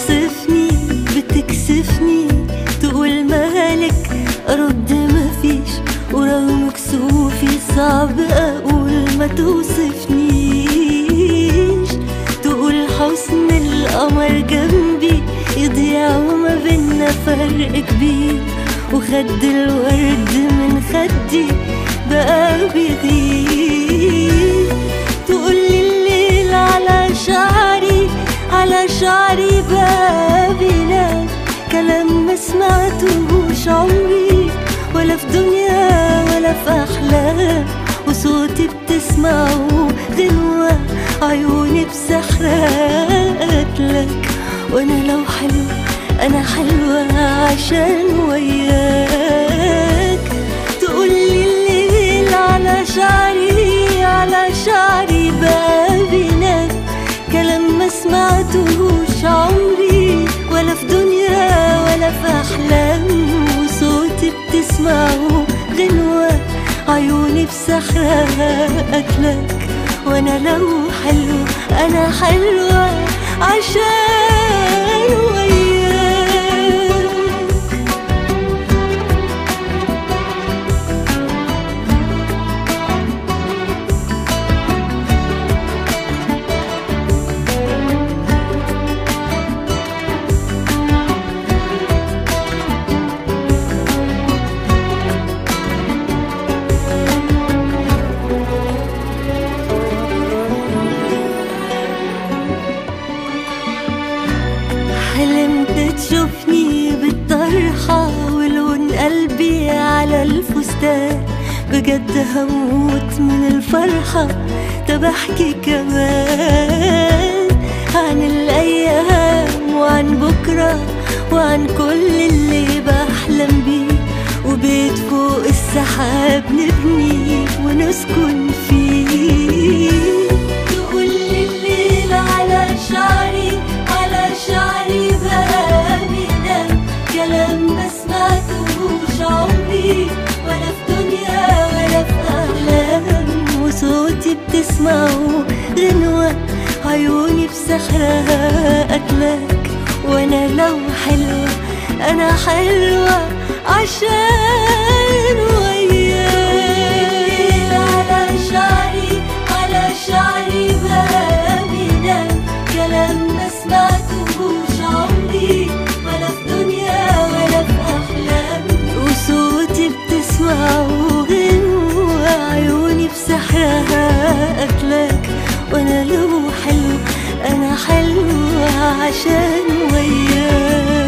بتوصفني بتكسفني. تقول مالك أرد مفيش ورغم كسوفي صعب أقول ما توصفنيش. تقول حسن القمر جنبي يضيع وما بينا فرق كبير. وخد الورد من خدي بقى بيغير بتسمعه غنوة عيوني بسحرات لك. وأنا لو حلو أنا حلوة عشان وياك. تقولي الليل على شعري على شعري بقى بينام كلام ما سمعتهوش عمري. ولا في دنيا ولا في أحلام وصوتي بتسمعه غنوة عيوني بسحرها أكلك وأنا لو حلو أنا حلوة عشان تشوفني بالطرحة ولون قلبي على الفستان. بجد هموت من الفرحة طب أحكي كمان عن الأيام وعن بكرة وعن كل اللي بحلم بيه. وبيت فوق السحاب نبني ونسكن فيه. بتسمعه غنوة عيوني بسحرها أكلك. وأنا لو حلوة أنا حلوة عشان عيوني بسحرها أكلك وأنا لو حلو أنا حلوة عشان وياك.